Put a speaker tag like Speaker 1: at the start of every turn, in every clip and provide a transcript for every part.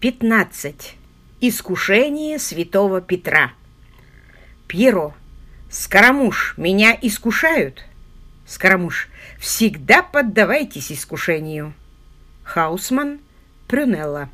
Speaker 1: 15. Искушение святого Петра. Пьеро. Скоромуш, меня искушают? Скоромуш. Всегда поддавайтесь искушению. Хаусман. Прюнелла.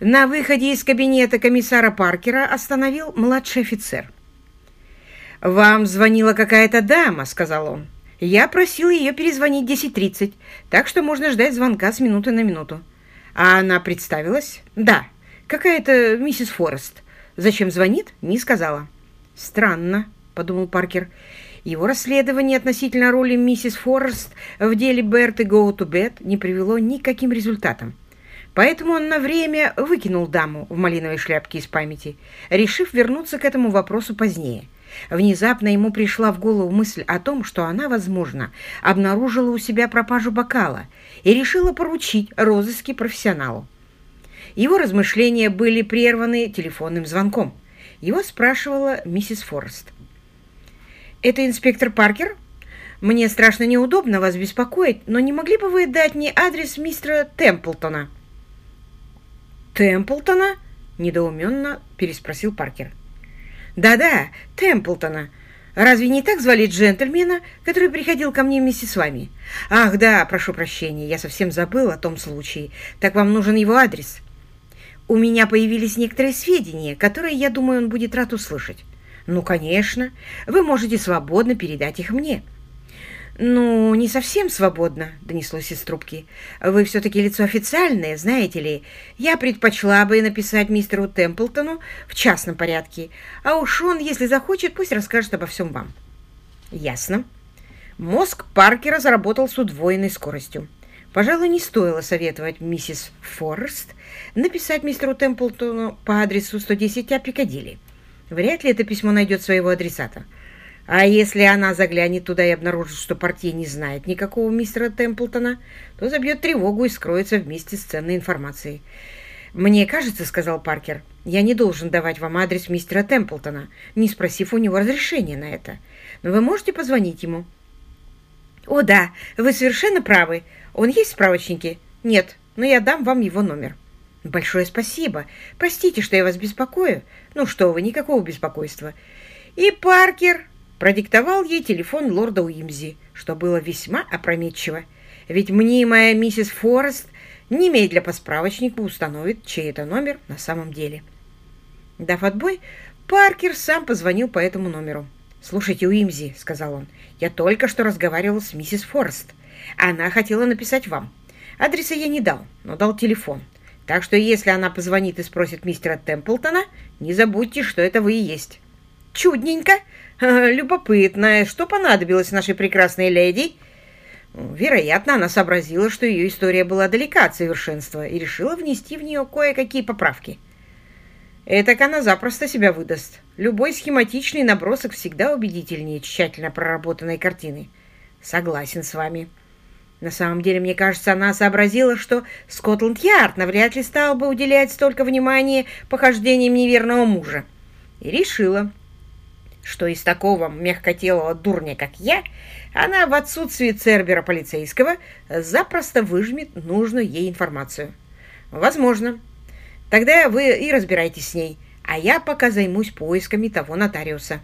Speaker 1: На выходе из кабинета комиссара Паркера остановил младший офицер. «Вам звонила какая-то дама», — сказал он. «Я просил ее перезвонить 10.30, так что можно ждать звонка с минуты на минуту». А она представилась? Да, какая-то миссис Форест. Зачем звонит? Не сказала. Странно, подумал Паркер. Его расследование относительно роли миссис Форест в деле Берт и Go to Bed не привело ни к каким результатам. Поэтому он на время выкинул даму в малиновой шляпке из памяти, решив вернуться к этому вопросу позднее. Внезапно ему пришла в голову мысль о том, что она, возможно, обнаружила у себя пропажу бокала и решила поручить розыски профессионалу. Его размышления были прерваны телефонным звонком. Его спрашивала миссис Форест. «Это инспектор Паркер? Мне страшно неудобно вас беспокоить, но не могли бы вы дать мне адрес мистера Темплтона?» «Темплтона?» – недоуменно переспросил Паркер. «Да-да, Темплтона. Разве не так звали джентльмена, который приходил ко мне вместе с вами? Ах, да, прошу прощения, я совсем забыл о том случае. Так вам нужен его адрес?» «У меня появились некоторые сведения, которые, я думаю, он будет рад услышать». «Ну, конечно. Вы можете свободно передать их мне». «Ну, не совсем свободно», — донеслось из трубки. «Вы все-таки лицо официальное, знаете ли. Я предпочла бы написать мистеру Темплтону в частном порядке, а уж он, если захочет, пусть расскажет обо всем вам». «Ясно». Мозг Паркера заработал с удвоенной скоростью. Пожалуй, не стоило советовать миссис Форест написать мистеру Темплтону по адресу 110 А Пикадилли. Вряд ли это письмо найдет своего адресата. А если она заглянет туда и обнаружит, что партия не знает никакого мистера Темплтона, то забьет тревогу и скроется вместе с ценной информацией. «Мне кажется, — сказал Паркер, — я не должен давать вам адрес мистера Темплтона, не спросив у него разрешения на это. Но вы можете позвонить ему». «О, да, вы совершенно правы. Он есть в справочнике?» «Нет, но я дам вам его номер». «Большое спасибо. Простите, что я вас беспокою». «Ну что вы, никакого беспокойства». И Паркер продиктовал ей телефон лорда Уимзи, что было весьма опрометчиво, ведь мнимая миссис Форест немедля по справочнику установит, чей это номер на самом деле. Дав отбой, Паркер сам позвонил по этому номеру. «Слушайте, Уимзи», — сказал он, — «я только что разговаривал с миссис Форест. Она хотела написать вам. Адреса я не дал, но дал телефон. Так что если она позвонит и спросит мистера Темплтона, не забудьте, что это вы и есть». «Чудненько», Любопытно, что понадобилось нашей прекрасной леди? Вероятно, она сообразила, что ее история была далека от совершенства и решила внести в нее кое-какие поправки. Этак она запросто себя выдаст. Любой схематичный набросок всегда убедительнее тщательно проработанной картины. Согласен с вами. На самом деле, мне кажется, она сообразила, что Скотланд-Ярд навряд ли стал бы уделять столько внимания похождениям неверного мужа. И решила, что из такого мягкотелого дурня, как я, она в отсутствии цербера полицейского запросто выжмет нужную ей информацию. Возможно. Тогда вы и разбирайтесь с ней, а я пока займусь поисками того нотариуса.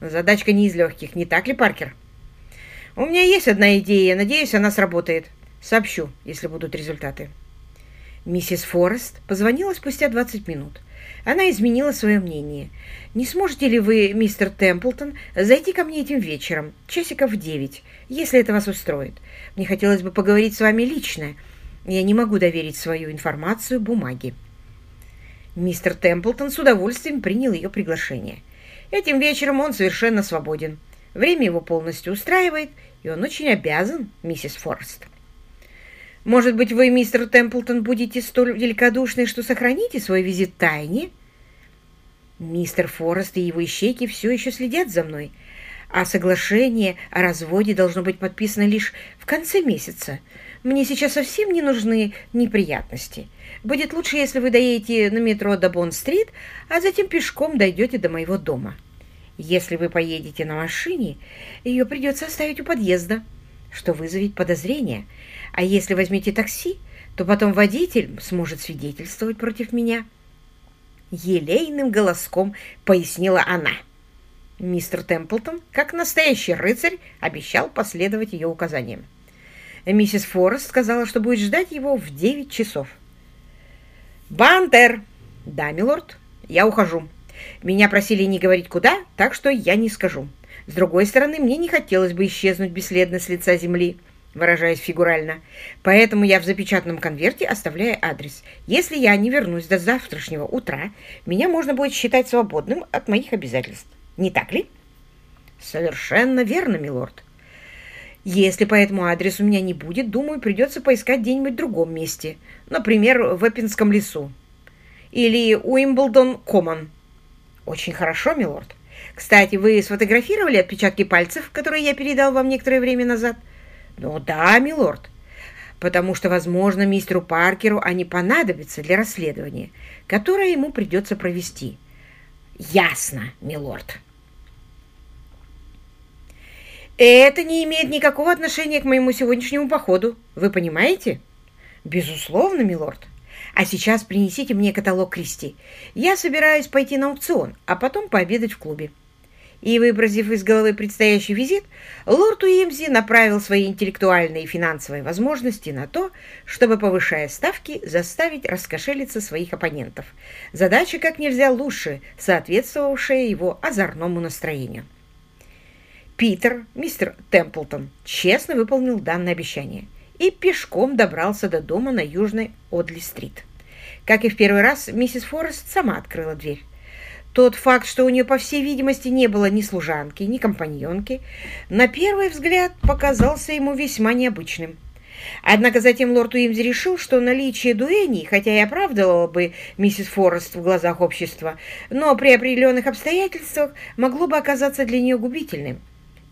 Speaker 1: Задачка не из легких, не так ли, Паркер? У меня есть одна идея, надеюсь, она сработает. Сообщу, если будут результаты. Миссис Форест позвонила спустя 20 минут. Она изменила свое мнение. «Не сможете ли вы, мистер Темплтон, зайти ко мне этим вечером, часиков в девять, если это вас устроит? Мне хотелось бы поговорить с вами лично. Я не могу доверить свою информацию бумаге». Мистер Темплтон с удовольствием принял ее приглашение. Этим вечером он совершенно свободен. Время его полностью устраивает, и он очень обязан миссис Форест. Может быть, вы, мистер Темплтон, будете столь великодушны, что сохраните свой визит тайне? Мистер Форест и его ищейки все еще следят за мной, а соглашение о разводе должно быть подписано лишь в конце месяца. Мне сейчас совсем не нужны неприятности. Будет лучше, если вы доедете на метро до Бонн-стрит, а затем пешком дойдете до моего дома. Если вы поедете на машине, ее придется оставить у подъезда, что вызовет подозрения. А если возьмете такси, то потом водитель сможет свидетельствовать против меня. Елейным голоском пояснила она. Мистер Темплтон, как настоящий рыцарь, обещал последовать ее указаниям. Миссис Форест сказала, что будет ждать его в девять часов. «Бантер!» «Да, милорд, я ухожу. Меня просили не говорить куда, так что я не скажу. С другой стороны, мне не хотелось бы исчезнуть бесследно с лица земли, выражаясь фигурально. Поэтому я в запечатанном конверте оставляю адрес. Если я не вернусь до завтрашнего утра, меня можно будет считать свободным от моих обязательств. Не так ли?» «Совершенно верно, милорд», если по этому адресу меня не будет, думаю, придется поискать где-нибудь в другом месте. Например, в Эппинском лесу. Или Уимблдон Коммон. Очень хорошо, милорд. Кстати, вы сфотографировали отпечатки пальцев, которые я передал вам некоторое время назад? Ну да, милорд. Потому что, возможно, мистеру Паркеру они понадобятся для расследования, которое ему придется провести. Ясно, милорд. Это не имеет никакого отношения к моему сегодняшнему походу. Вы понимаете? Безусловно, милорд. А сейчас принесите мне каталог Кристи. Я собираюсь пойти на аукцион, а потом пообедать в клубе. И, выбросив из головы предстоящий визит, лорд Уимзи направил свои интеллектуальные и финансовые возможности на то, чтобы, повышая ставки, заставить раскошелиться своих оппонентов. Задача как нельзя лучше, соответствовавшая его озорному настроению. Питер, мистер Темплтон, честно выполнил данное обещание и пешком добрался до дома на Южной Одли-стрит. Как и в первый раз, миссис Форест сама открыла дверь. Тот факт, что у нее, по всей видимости, не было ни служанки, ни компаньонки, на первый взгляд показался ему весьма необычным. Однако затем лорд Уимзи решил, что наличие дуэни, хотя и оправдывало бы миссис Форест в глазах общества, но при определенных обстоятельствах могло бы оказаться для нее губительным.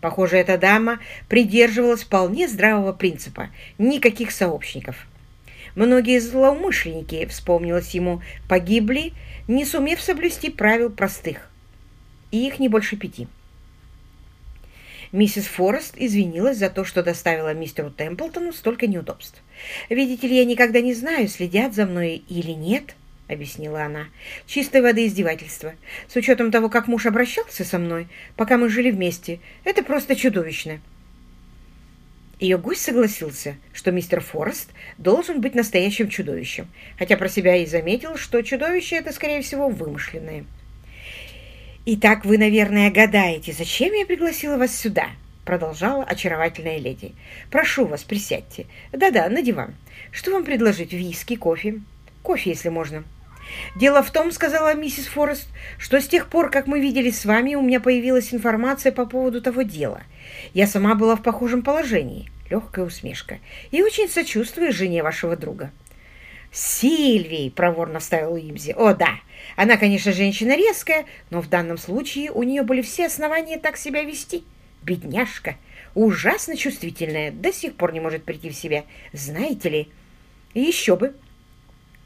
Speaker 1: Похоже, эта дама придерживалась вполне здравого принципа – никаких сообщников. Многие злоумышленники, вспомнилось ему, погибли, не сумев соблюсти правил простых. И их не больше пяти. Миссис Форест извинилась за то, что доставила мистеру Темплтону столько неудобств. «Видите ли, я никогда не знаю, следят за мной или нет», — объяснила она. «Чистой воды издевательство. С учетом того, как муж обращался со мной, пока мы жили вместе, это просто чудовищно». Ее гость согласился, что мистер Форест должен быть настоящим чудовищем, хотя про себя и заметил, что чудовище это, скорее всего, вымышленное. «Итак, вы, наверное, гадаете, зачем я пригласила вас сюда?» продолжала очаровательная леди. «Прошу вас, присядьте. Да-да, на диван. Что вам предложить? Виски, кофе? Кофе, если можно». «Дело в том, — сказала миссис Форест, — что с тех пор, как мы виделись с вами, у меня появилась информация по поводу того дела. Я сама была в похожем положении, легкая усмешка, и очень сочувствую жене вашего друга». «Сильвии!» — проворно вставил Имзи. «О, да! Она, конечно, женщина резкая, но в данном случае у нее были все основания так себя вести. Бедняжка! Ужасно чувствительная, до сих пор не может прийти в себя. Знаете ли? Еще бы!»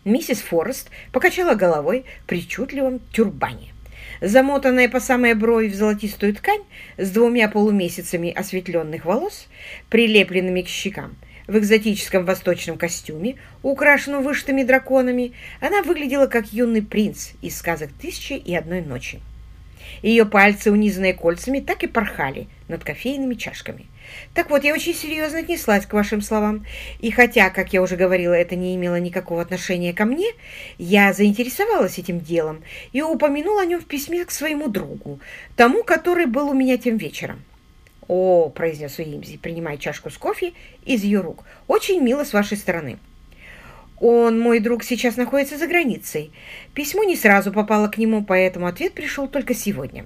Speaker 1: Миссис Форест покачала головой в причудливом тюрбане. Замотанная по самой брови в золотистую ткань с двумя полумесяцами осветленных волос, прилепленными к щекам, в экзотическом восточном костюме, украшенном вышитыми драконами, она выглядела как юный принц из сказок «Тысячи и одной ночи». Ее пальцы, унизанные кольцами, так и порхали над кофейными чашками. Так вот, я очень серьезно отнеслась к вашим словам. И хотя, как я уже говорила, это не имело никакого отношения ко мне, я заинтересовалась этим делом и упомянула о нем в письме к своему другу, тому, который был у меня тем вечером. «О», — произнес Уимзи, принимая чашку с кофе из ее рук, — «очень мило с вашей стороны». Он, мой друг, сейчас находится за границей. Письмо не сразу попало к нему, поэтому ответ пришел только сегодня.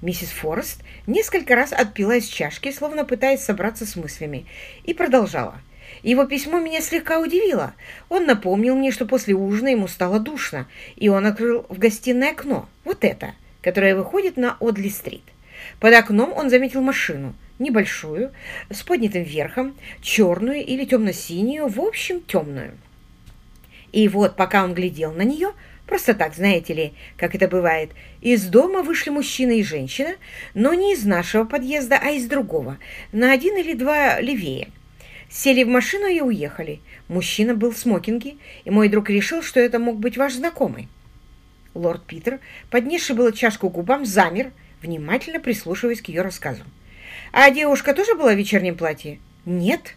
Speaker 1: Миссис Форест несколько раз отпила из чашки, словно пытаясь собраться с мыслями, и продолжала. Его письмо меня слегка удивило. Он напомнил мне, что после ужина ему стало душно, и он открыл в гостиное окно, вот это, которое выходит на Одли-стрит. Под окном он заметил машину, небольшую, с поднятым верхом, черную или темно-синюю, в общем, темную. И вот, пока он глядел на нее, просто так, знаете ли, как это бывает, из дома вышли мужчина и женщина, но не из нашего подъезда, а из другого, на один или два левее. Сели в машину и уехали. Мужчина был в смокинге, и мой друг решил, что это мог быть ваш знакомый. Лорд Питер, поднесший было чашку губам, замер, внимательно прислушиваясь к ее рассказу. «А девушка тоже была в вечернем платье?» «Нет».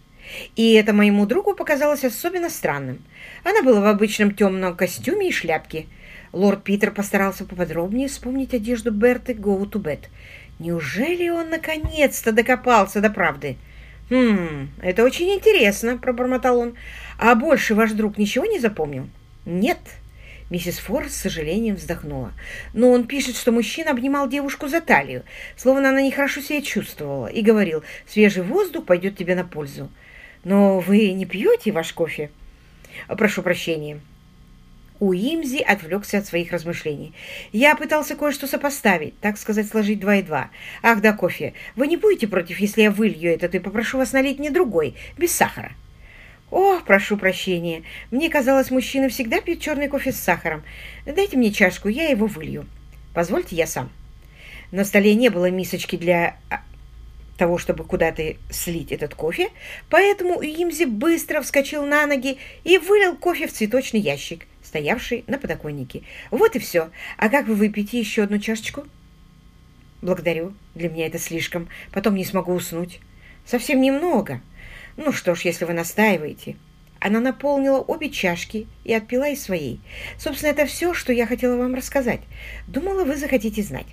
Speaker 1: И это моему другу показалось особенно странным. Она была в обычном темном костюме и шляпке. Лорд Питер постарался поподробнее вспомнить одежду Берты «Go to bed». Неужели он наконец-то докопался до правды? «Хм, это очень интересно», — пробормотал он. «А больше ваш друг ничего не запомнил?» «Нет», Миссис Форд с сожалением вздохнула. Но он пишет, что мужчина обнимал девушку за талию, словно она нехорошо себя чувствовала, и говорил, свежий воздух пойдет тебе на пользу. Но вы не пьете ваш кофе? Прошу прощения. Уимзи отвлекся от своих размышлений. «Я пытался кое-что сопоставить, так сказать, сложить два и два. Ах да, кофе. Вы не будете против, если я вылью этот и попрошу вас налить мне другой, без сахара?» «О, прошу прощения. Мне казалось, мужчины всегда пьют черный кофе с сахаром. Дайте мне чашку, я его вылью. Позвольте, я сам». На столе не было мисочки для а, того, чтобы куда-то слить этот кофе, поэтому Уимзи быстро вскочил на ноги и вылил кофе в цветочный ящик, стоявший на подоконнике. «Вот и все. А как вы выпьете еще одну чашечку?» «Благодарю. Для меня это слишком. Потом не смогу уснуть. Совсем немного». «Ну что ж, если вы настаиваете». Она наполнила обе чашки и отпила из своей. Собственно, это все, что я хотела вам рассказать. Думала, вы захотите знать.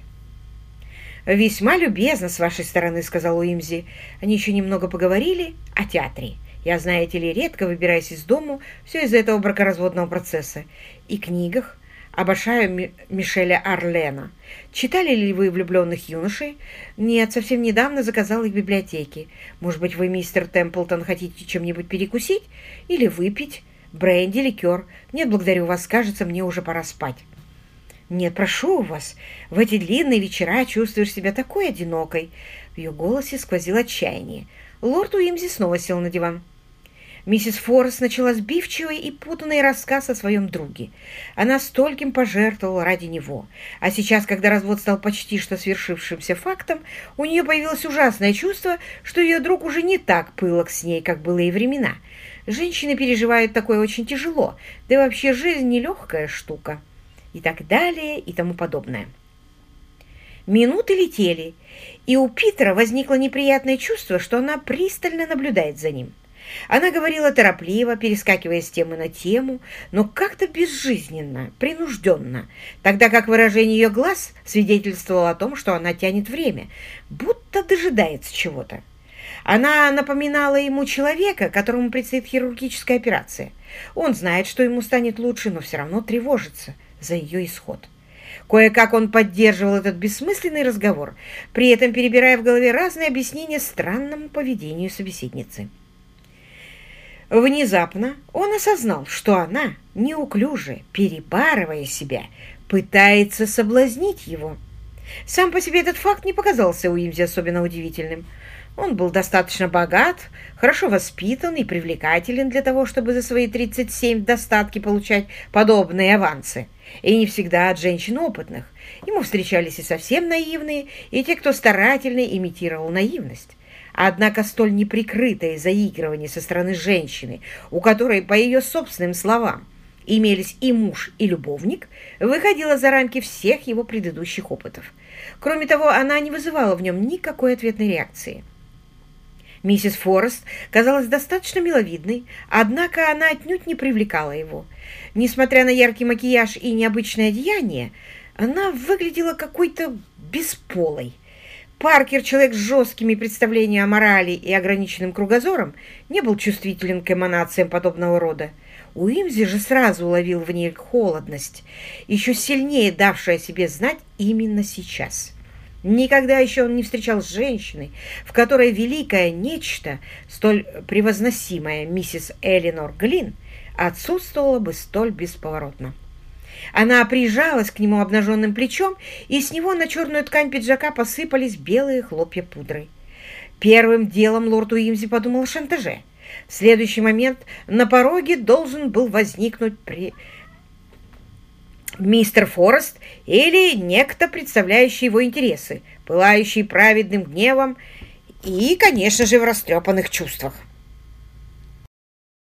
Speaker 1: «Весьма любезно с вашей стороны», — сказал Уимзи. Они еще немного поговорили о театре. Я, знаете ли, редко выбираюсь из дому, все из-за этого бракоразводного процесса. И книгах, Обожаю Мишеля Арлена. Читали ли вы «Влюбленных юношей»? Нет, совсем недавно заказал их в библиотеке. Может быть, вы, мистер Темплтон, хотите чем-нибудь перекусить? Или выпить? Бренди, ликер? Нет, благодарю вас, кажется, мне уже пора спать. Нет, прошу вас, в эти длинные вечера чувствуешь себя такой одинокой. В ее голосе сквозило отчаяние. Лорд Уимзи снова сел на диван. Миссис Форрест начала сбивчивый и путанный рассказ о своем друге. Она стольким пожертвовала ради него. А сейчас, когда развод стал почти что свершившимся фактом, у нее появилось ужасное чувство, что ее друг уже не так пылок с ней, как было и времена. Женщины переживают такое очень тяжело, да и вообще жизнь нелегкая штука. И так далее, и тому подобное. Минуты летели, и у Питера возникло неприятное чувство, что она пристально наблюдает за ним. Она говорила торопливо, перескакивая с темы на тему, но как-то безжизненно, принужденно, тогда как выражение ее глаз свидетельствовало о том, что она тянет время, будто дожидается чего-то. Она напоминала ему человека, которому предстоит хирургическая операция. Он знает, что ему станет лучше, но все равно тревожится за ее исход. Кое-как он поддерживал этот бессмысленный разговор, при этом перебирая в голове разные объяснения странному поведению собеседницы. Внезапно он осознал, что она, неуклюже, перебарывая себя, пытается соблазнить его. Сам по себе этот факт не показался Уимзи особенно удивительным. Он был достаточно богат, хорошо воспитан и привлекателен для того, чтобы за свои 37 достатки получать подобные авансы. И не всегда от женщин опытных. Ему встречались и совсем наивные, и те, кто старательно имитировал наивность. Однако столь неприкрытое заигрывание со стороны женщины, у которой, по ее собственным словам, имелись и муж, и любовник, выходило за рамки всех его предыдущих опытов. Кроме того, она не вызывала в нем никакой ответной реакции. Миссис Форест казалась достаточно миловидной, однако она отнюдь не привлекала его. Несмотря на яркий макияж и необычное одеяние, она выглядела какой-то бесполой. Паркер, человек с жесткими представлениями о морали и ограниченным кругозором, не был чувствителен к эманациям подобного рода. Уимзи же сразу уловил в ней холодность, еще сильнее давшая себе знать именно сейчас. Никогда еще он не встречал с женщиной, в которой великое нечто, столь превозносимое миссис Элинор Глин, отсутствовало бы столь бесповоротно. Она прижалась к нему обнаженным плечом, и с него на черную ткань пиджака посыпались белые хлопья пудры. Первым делом лорд Уимзи подумал о шантаже. В следующий момент на пороге должен был возникнуть при... мистер Форест или некто, представляющий его интересы, пылающий праведным гневом и, конечно же, в растрепанных чувствах.